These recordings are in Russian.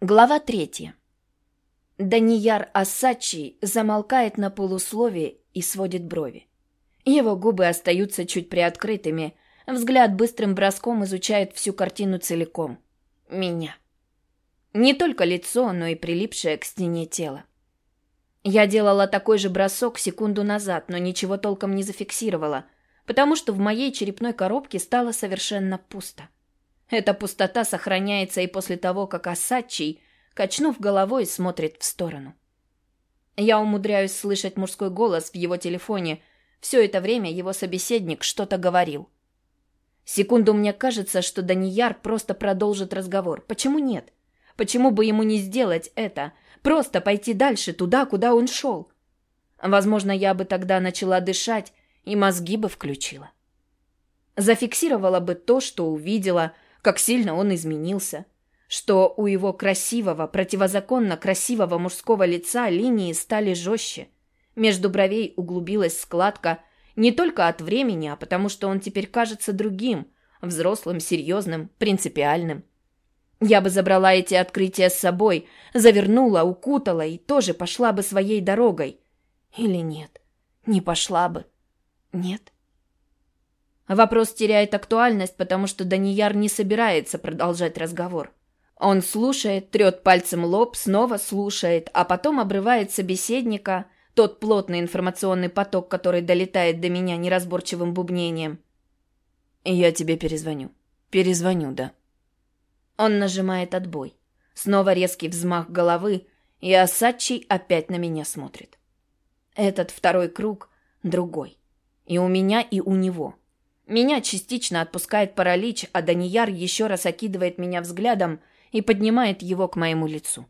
Глава третья. Данияр Асачи замолкает на полусловие и сводит брови. Его губы остаются чуть приоткрытыми, взгляд быстрым броском изучает всю картину целиком. Меня. Не только лицо, но и прилипшее к стене тело. Я делала такой же бросок секунду назад, но ничего толком не зафиксировала, потому что в моей черепной коробке стало совершенно пусто. Эта пустота сохраняется и после того, как Асачий, качнув головой, смотрит в сторону. Я умудряюсь слышать мужской голос в его телефоне. Все это время его собеседник что-то говорил. Секунду мне кажется, что Данияр просто продолжит разговор. Почему нет? Почему бы ему не сделать это? Просто пойти дальше, туда, куда он шел. Возможно, я бы тогда начала дышать, и мозги бы включила. Зафиксировала бы то, что увидела – как сильно он изменился, что у его красивого, противозаконно красивого мужского лица линии стали жестче. Между бровей углубилась складка не только от времени, а потому что он теперь кажется другим, взрослым, серьезным, принципиальным. Я бы забрала эти открытия с собой, завернула, укутала и тоже пошла бы своей дорогой. Или нет? Не пошла бы. Нет. Вопрос теряет актуальность, потому что Данияр не собирается продолжать разговор. Он слушает, трет пальцем лоб, снова слушает, а потом обрывает собеседника, тот плотный информационный поток, который долетает до меня неразборчивым бубнением. «Я тебе перезвоню. Перезвоню, да». Он нажимает отбой. Снова резкий взмах головы, и Асачий опять на меня смотрит. Этот второй круг другой. И у меня, и у него. Меня частично отпускает паралич, а Данияр еще раз окидывает меня взглядом и поднимает его к моему лицу.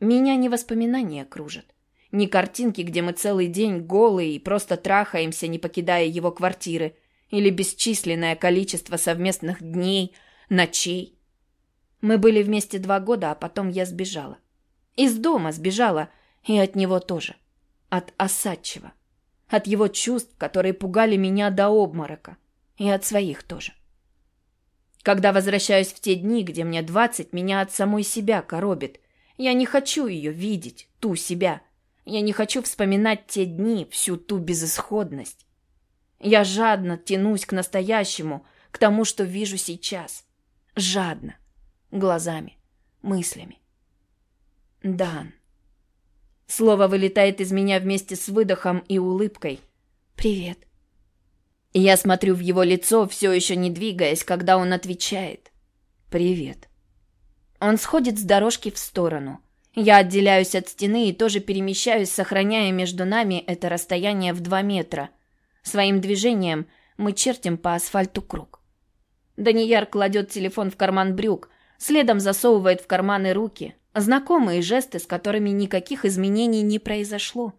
Меня не воспоминания кружат. Не картинки, где мы целый день голые и просто трахаемся, не покидая его квартиры, или бесчисленное количество совместных дней, ночей. Мы были вместе два года, а потом я сбежала. Из дома сбежала, и от него тоже. От Осадчего от его чувств, которые пугали меня до обморока, и от своих тоже. Когда возвращаюсь в те дни, где мне двадцать, меня от самой себя коробит. Я не хочу ее видеть, ту себя. Я не хочу вспоминать те дни, всю ту безысходность. Я жадно тянусь к настоящему, к тому, что вижу сейчас. Жадно. Глазами, мыслями. Дан. Слово вылетает из меня вместе с выдохом и улыбкой. «Привет». Я смотрю в его лицо, все еще не двигаясь, когда он отвечает. «Привет». Он сходит с дорожки в сторону. Я отделяюсь от стены и тоже перемещаюсь, сохраняя между нами это расстояние в два метра. Своим движением мы чертим по асфальту круг. Данияр кладет телефон в карман брюк, следом засовывает в карманы руки, Знакомые жесты, с которыми никаких изменений не произошло.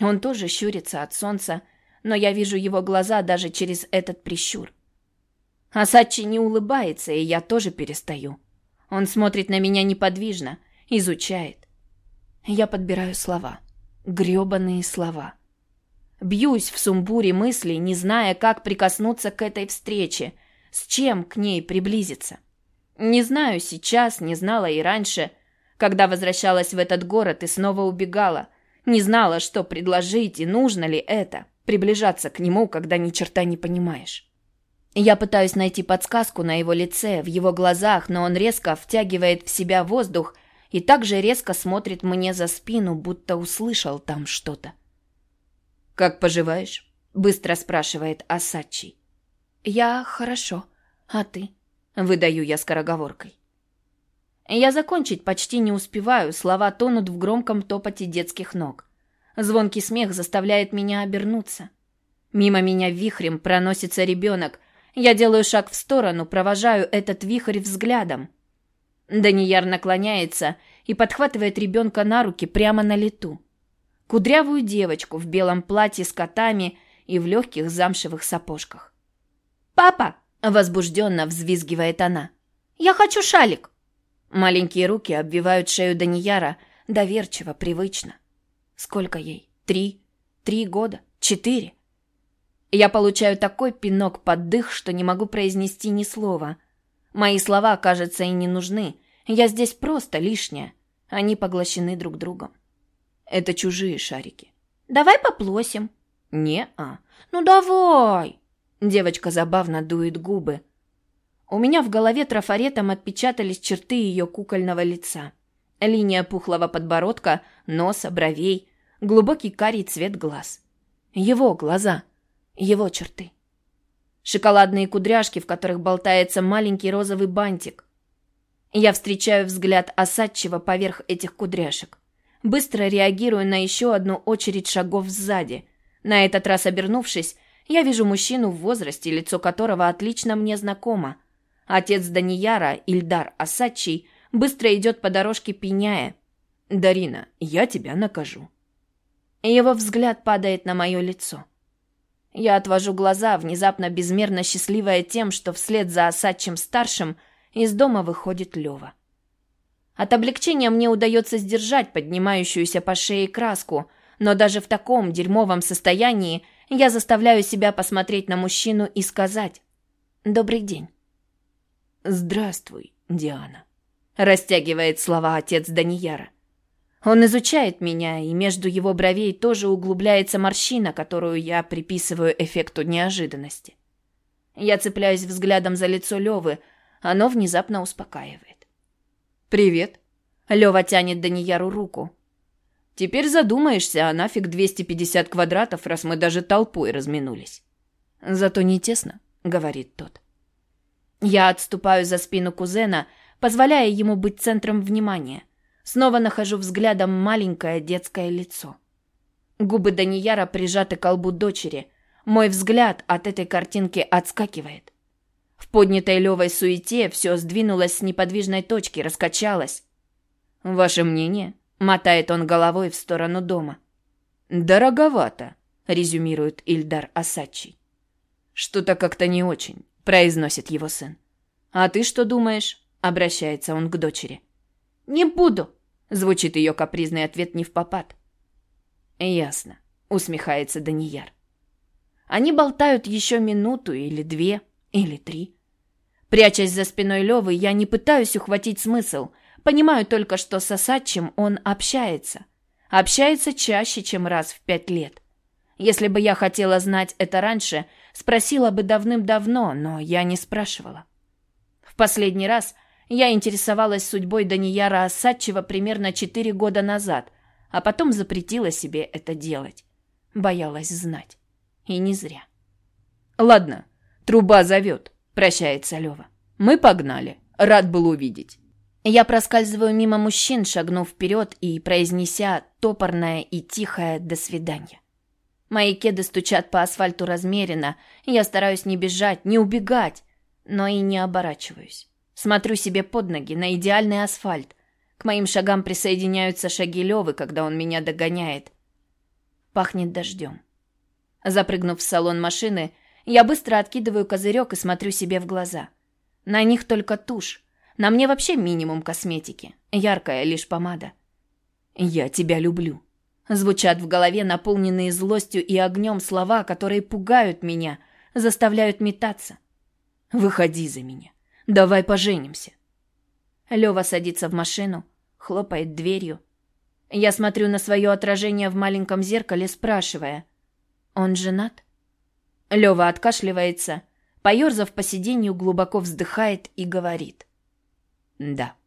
Он тоже щурится от солнца, но я вижу его глаза даже через этот прищур. Асачи не улыбается, и я тоже перестаю. Он смотрит на меня неподвижно, изучает. Я подбираю слова. грёбаные слова. Бьюсь в сумбуре мыслей, не зная, как прикоснуться к этой встрече, с чем к ней приблизиться. Не знаю сейчас, не знала и раньше, когда возвращалась в этот город и снова убегала. Не знала, что предложить и нужно ли это, приближаться к нему, когда ни черта не понимаешь. Я пытаюсь найти подсказку на его лице, в его глазах, но он резко втягивает в себя воздух и также резко смотрит мне за спину, будто услышал там что-то. «Как поживаешь?» — быстро спрашивает Асачи. «Я хорошо. А ты?» Выдаю я скороговоркой. Я закончить почти не успеваю, слова тонут в громком топоте детских ног. Звонкий смех заставляет меня обернуться. Мимо меня вихрем проносится ребенок. Я делаю шаг в сторону, провожаю этот вихрь взглядом. Данияр наклоняется и подхватывает ребенка на руки прямо на лету. Кудрявую девочку в белом платье с котами и в легких замшевых сапожках. «Папа!» Возбужденно взвизгивает она. «Я хочу шалик!» Маленькие руки обвивают шею Данияра, доверчиво, привычно. Сколько ей? Три? Три года? Четыре? Я получаю такой пинок под дых, что не могу произнести ни слова. Мои слова, кажется, и не нужны, Я здесь просто лишняя. Они поглощены друг другом. Это чужие шарики. Давай поплосим. Не-а. Ну давай. Девочка забавно дует губы. У меня в голове трафаретом отпечатались черты ее кукольного лица. Линия пухлого подбородка, носа, бровей, глубокий карий цвет глаз. Его глаза, его черты. Шоколадные кудряшки, в которых болтается маленький розовый бантик. Я встречаю взгляд осадчиво поверх этих кудряшек. Быстро реагирую на еще одну очередь шагов сзади. На этот раз обернувшись, я вижу мужчину в возрасте, лицо которого отлично мне знакомо. Отец Данияра, Ильдар Асачий, быстро идет по дорожке пеняя. «Дарина, я тебя накажу». Его взгляд падает на мое лицо. Я отвожу глаза, внезапно безмерно счастливая тем, что вслед за Осадчим-старшим – из дома выходит Лева. От облегчения мне удается сдержать поднимающуюся по шее краску, но даже в таком дерьмовом состоянии я заставляю себя посмотреть на мужчину и сказать «Добрый день». «Здравствуй, Диана», — растягивает слова отец Данияра. Он изучает меня, и между его бровей тоже углубляется морщина, которую я приписываю эффекту неожиданности. Я цепляюсь взглядом за лицо Левы, оно внезапно успокаивает. «Привет». Лёва тянет Данияру руку. «Теперь задумаешься, а нафиг 250 квадратов, раз мы даже толпой разминулись». «Зато не тесно», — говорит тот. Я отступаю за спину кузена, позволяя ему быть центром внимания. Снова нахожу взглядом маленькое детское лицо. Губы Данияра прижаты к колбу дочери. Мой взгляд от этой картинки отскакивает. В поднятой Левой суете все сдвинулось с неподвижной точки, раскачалось. «Ваше мнение?» — мотает он головой в сторону дома. «Дороговато», — резюмирует Ильдар Асачи. «Что-то как-то не очень», — произносит его сын. «А ты что думаешь?» — обращается он к дочери. «Не буду», — звучит ее капризный ответ не в попад. «Ясно», — усмехается Данияр. Они болтают еще минуту или две, или три. Прячась за спиной Левы, я не пытаюсь ухватить смысл. Понимаю только, что с Осадчим он общается. Общается чаще, чем раз в пять лет. Если бы я хотела знать это раньше, спросила бы давным-давно, но я не спрашивала. В последний раз я интересовалась судьбой Данияра Осадчева примерно четыре года назад, а потом запретила себе это делать. Боялась знать. И не зря. «Ладно, Труба зовет. Прощается Лева. Мы погнали. Рад был увидеть. Я проскальзываю мимо мужчин, шагнув вперед и произнеся топорное и тихое «до свидания». Мои кеды стучат по асфальту размеренно, я стараюсь не бежать, не убегать, но и не оборачиваюсь. Смотрю себе под ноги на идеальный асфальт. К моим шагам присоединяются шаги Левы, когда он меня догоняет. Пахнет дождем. Запрыгнув в салон машины, я быстро откидываю козырек и смотрю себе в глаза. На них только тушь. На мне вообще минимум косметики. Яркая лишь помада. «Я тебя люблю». Звучат в голове наполненные злостью и огнем слова, которые пугают меня, заставляют метаться. «Выходи за меня. Давай поженимся». Лёва садится в машину, хлопает дверью. Я смотрю на свое отражение в маленьком зеркале, спрашивая. «Он женат?» Лёва откашливается, поёрзав по сиденью, глубоко вздыхает и говорит. «Да».